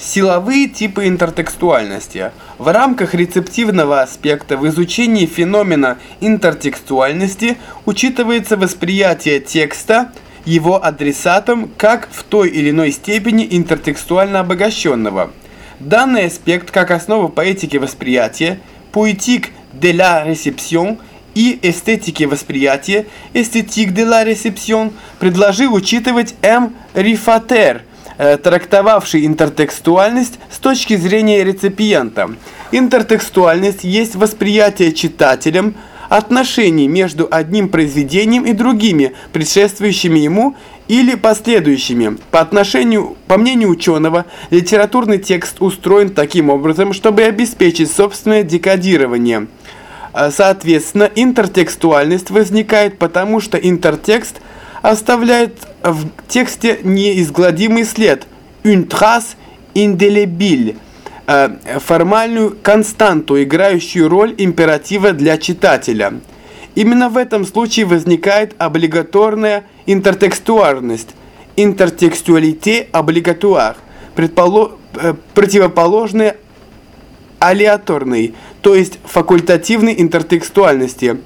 Силовые типы интертекстуальности. В рамках рецептивного аспекта в изучении феномена интертекстуальности учитывается восприятие текста его адресатом как в той или иной степени интертекстуально обогащенного. Данный аспект как основа поэтики восприятия, поэтик de la réception и эстетики восприятия, эстетик de la réception, предложил учитывать М. Рифатер – трактовавший интертекстуальность с точки зрения реципиента. Интертекстуальность есть восприятие читателем отношений между одним произведением и другими, предшествующими ему или последующими. По отношению, по мнению ученого, литературный текст устроен таким образом, чтобы обеспечить собственное декодирование. Э, соответственно, интертекстуальность возникает потому, что интертекст – оставляет в тексте неизгладимый след «une trace indélébile», э, формальную константу, играющую роль императива для читателя. Именно в этом случае возникает облигаторная интертекстуарность, интертекстуалите облигатуар, э, противоположная алиаторной, то есть факультативной интертекстуальности,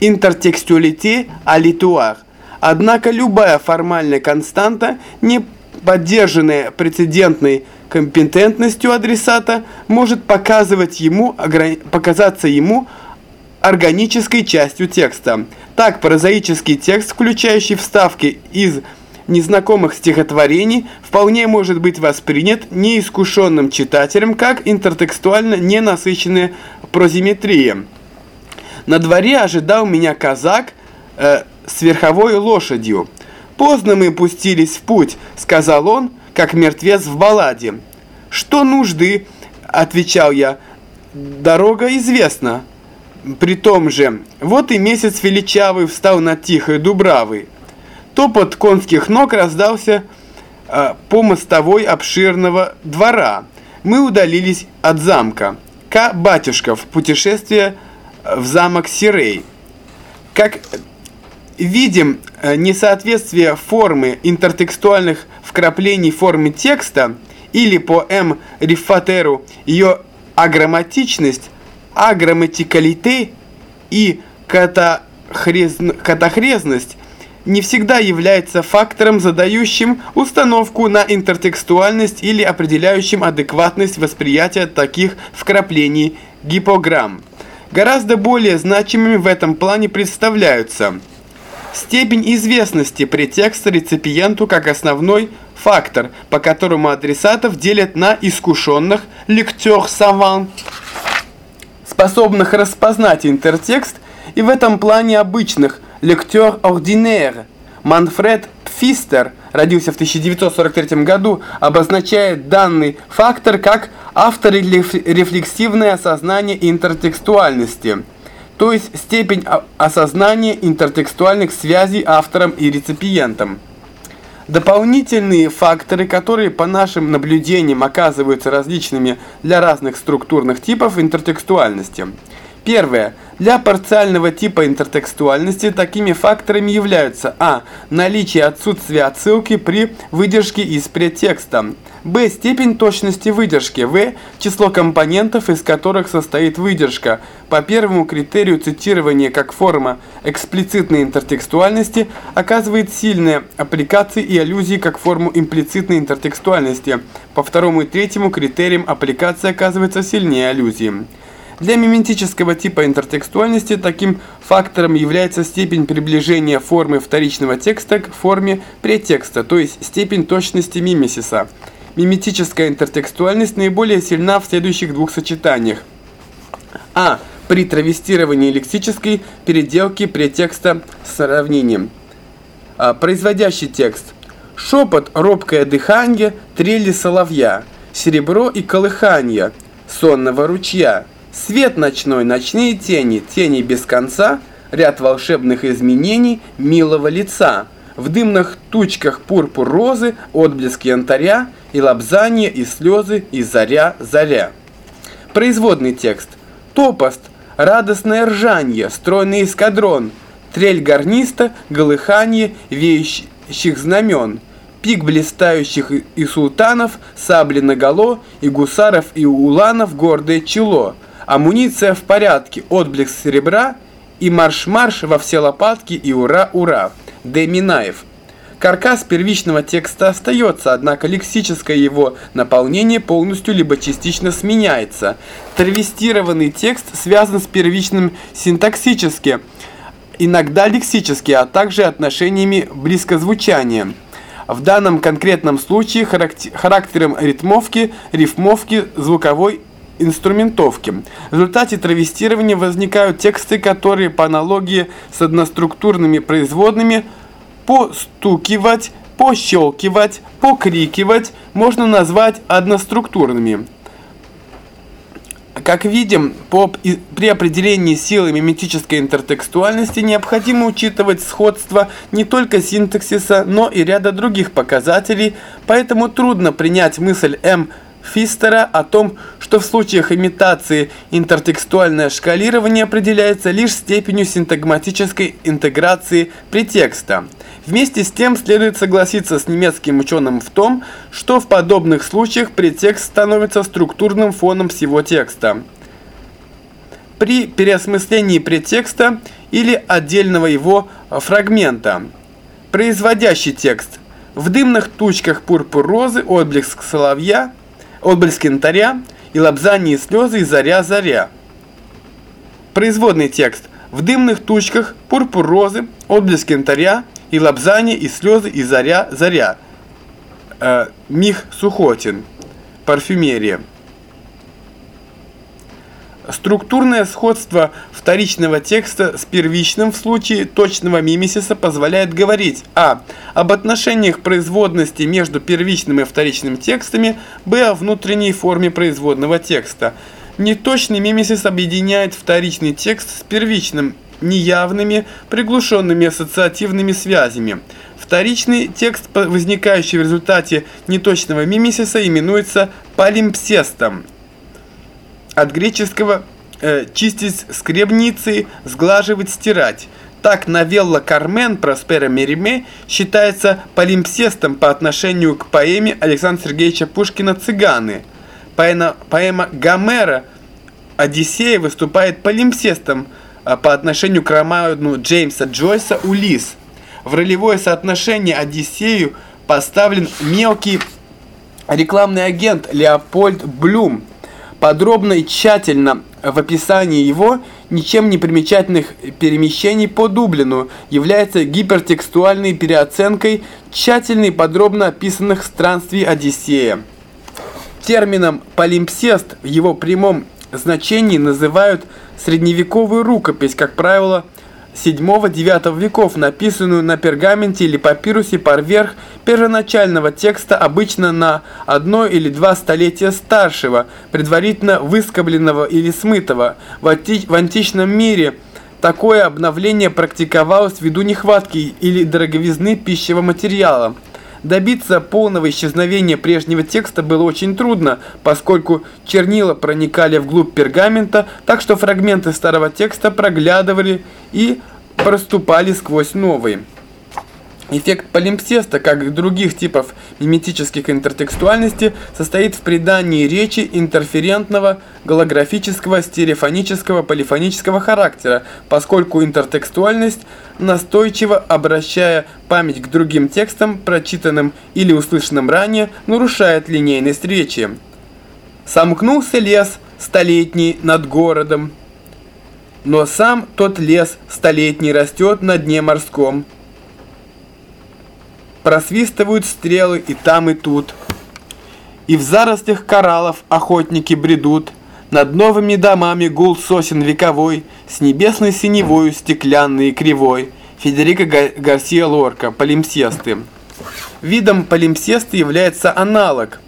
интертекстуалите алитуар. Однако любая формальная константа, не поддержанная прецедентной компетентностью адресата, может показывать ему, показаться ему органической частью текста. Так, прозаический текст, включающий вставки из незнакомых стихотворений, вполне может быть воспринят неискушенным читателем как интертекстуально ненасыщенная прозиметрия. На дворе ожидал меня казак, э, с верховой лошадью. «Поздно мы пустились в путь», — сказал он, как мертвец в балладе. «Что нужды?» — отвечал я. «Дорога известна». При том же, вот и месяц величавый встал над тихой дубравой. Топот конских ног раздался э, по мостовой обширного двора. Мы удалились от замка. К. Батюшков. Путешествие в замок Сирей. Как видим э, несоответствие формы интертекстуальных вкраплений формы текста или по М. Рифатеру ее аграмматичность, аграмматикалите и катахрезн... катахрезность не всегда является фактором, задающим установку на интертекстуальность или определяющим адекватность восприятия таких вкраплений гипограмм. Гораздо более значимыми в этом плане представляются – Степень известности претекста реципиенту как основной фактор, по которому адресатов делят на искушенных лектер-саван, способных распознать интертекст, и в этом плане обычных лектер-ординер. Манфред Пфистер родился в 1943 году, обозначает данный фактор как авторефлексивное осознание интертекстуальности – то есть степень осознания интертекстуальных связей автором и реципиентом. Дополнительные факторы, которые по нашим наблюдениям оказываются различными для разных структурных типов интертекстуальности. Первое. Для парциального типа интертекстуальности такими факторами являются а. наличие отсутствия отсылки при выдержке из предтекста, б. степень точности выдержки, в. число компонентов, из которых состоит выдержка. По первому критерию цитирование как форма эксплицитной интертекстуальности оказывает сильные аппликации и аллюзии как форму имплицитной интертекстуальности. По второму и третьему критериям аппликация оказывается сильнее аллюзии. Для миметического типа интертекстуальности таким фактором является степень приближения формы вторичного текста к форме претекста, то есть степень точности мимесиса. Миметическая интертекстуальность наиболее сильна в следующих двух сочетаниях. А. При травестировании лексической переделки претекста с сравнением. А, производящий текст. Шепот, робкое дыхание, трели соловья, серебро и колыхание сонного ручья – Свет ночной, ночные тени, тени без конца, ряд волшебных изменений милого лица. В дымных тучках пурпур розы, отблески янтаря, и лобзание, и слезы, и заря, заря. Производный текст. Топост, радостное ржанье, стройный эскадрон, трель гарниста, голыханье веющих знамен, пик блистающих и султанов, сабли наголо, и гусаров и уланов гордое чело, амуниция в порядке, отблеск серебра и марш-марш во все лопатки и ура-ура. Д. Минаев. Каркас первичного текста остается, однако лексическое его наполнение полностью либо частично сменяется. Травестированный текст связан с первичным синтаксически, иногда лексически, а также отношениями близкозвучания. В данном конкретном случае характером ритмовки, рифмовки, звуковой инструментовки. В результате травестирования возникают тексты, которые по аналогии с одноструктурными производными – постукивать, пощелкивать, покрикивать можно назвать одноструктурными. Как видим, по, при определении силы миметической интертекстуальности необходимо учитывать сходство не только синтаксиса, но и ряда других показателей, поэтому трудно принять мысль М. Фистера о том, что в случаях имитации интертекстуальное шкалирование определяется лишь степенью синтагматической интеграции претекста. Вместе с тем следует согласиться с немецким ученым в том, что в подобных случаях претекст становится структурным фоном всего текста. При переосмыслении претекста или отдельного его фрагмента. Производящий текст. В дымных тучках пурпур розы, отблеск соловья, отблеск янтаря и лобзание слезы и заря-заря. Производный текст. В дымных тучках пурпур розы, отблеск янтаря и лапзание, и слезы, и заря, заря. Э, Мих Сухотин. Парфюмерия. Структурное сходство вторичного текста с первичным в случае точного мимесиса позволяет говорить а. об отношениях производности между первичным и вторичным текстами, б. о внутренней форме производного текста. Неточный мимесис объединяет вторичный текст с первичным неявными, приглушенными ассоциативными связями. Вторичный текст, возникающий в результате неточного мимесиса, именуется полимпсестом. От греческого э, «чистить скребницы», «сглаживать», «стирать». Так новелла «Кармен» Проспера Мериме считается полимпсестом по отношению к поэме Александра Сергеевича Пушкина «Цыганы». Поэма, поэма Гомера «Одиссея» выступает полимпсестом – а, по отношению к роману Джеймса Джойса «Улис». В ролевое соотношение Одиссею поставлен мелкий рекламный агент Леопольд Блюм. Подробно и тщательно в описании его ничем не примечательных перемещений по Дублину является гипертекстуальной переоценкой тщательно и подробно описанных странствий Одиссея. Термином «полимпсест» в его прямом значении называют средневековую рукопись, как правило, 7-9 веков, написанную на пергаменте или папирусе поверх первоначального текста, обычно на одно или два столетия старшего, предварительно выскобленного или смытого. В, анти в античном мире такое обновление практиковалось ввиду нехватки или дороговизны пищевого материала. Добиться полного исчезновения прежнего текста было очень трудно, поскольку чернила проникали вглубь пергамента, так что фрагменты старого текста проглядывали и проступали сквозь новые. Эффект полимпсеста, как и других типов миметических интертекстуальностей, состоит в придании речи интерферентного, голографического, стереофонического, полифонического характера, поскольку интертекстуальность, настойчиво обращая память к другим текстам, прочитанным или услышанным ранее, нарушает линейность речи. Сомкнулся лес столетний над городом, но сам тот лес столетний растет на дне морском, Просвистывают стрелы и там, и тут. И в зарослях кораллов охотники бредут. Над новыми домами гул сосен вековой, С небесной синевою стеклянный и кривой. Федерико Гарсия Лорка, полимсесты. Видом полимсеста является аналог,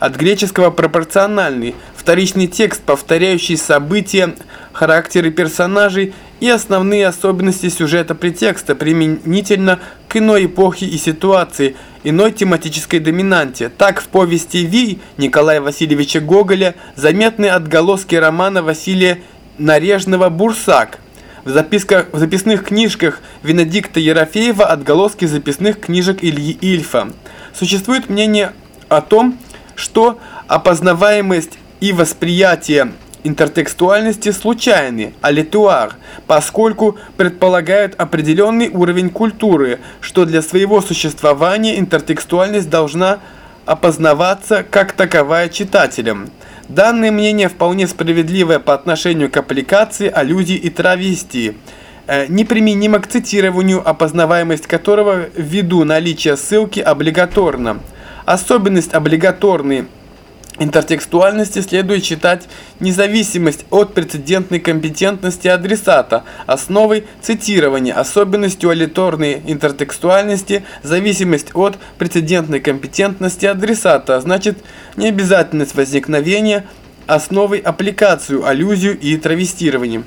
от греческого пропорциональный, вторичный текст, повторяющий события, характеры персонажей и основные особенности сюжета претекста применительно иной эпохе и ситуации, иной тематической доминанте. Так в повести «Ви» Николая Васильевича Гоголя заметны отголоски романа Василия Нарежного «Бурсак». В, записках, в записных книжках Венедикта Ерофеева отголоски записных книжек Ильи Ильфа. Существует мнение о том, что опознаваемость и восприятие интертекстуальности случайны, алитуар, поскольку предполагают определенный уровень культуры, что для своего существования интертекстуальность должна опознаваться как таковая читателем. Данное мнение вполне справедливое по отношению к аппликации, аллюзии и травестии, э, неприменимо к цитированию, опознаваемость которого ввиду наличия ссылки облигаторна. Особенность облигаторной интертекстуальности следует считать независимость от прецедентной компетентности адресата, основой цитирования, особенностью алиторной интертекстуальности, зависимость от прецедентной компетентности адресата, а значит необязательность возникновения основой аппликацию, аллюзию и травестирование.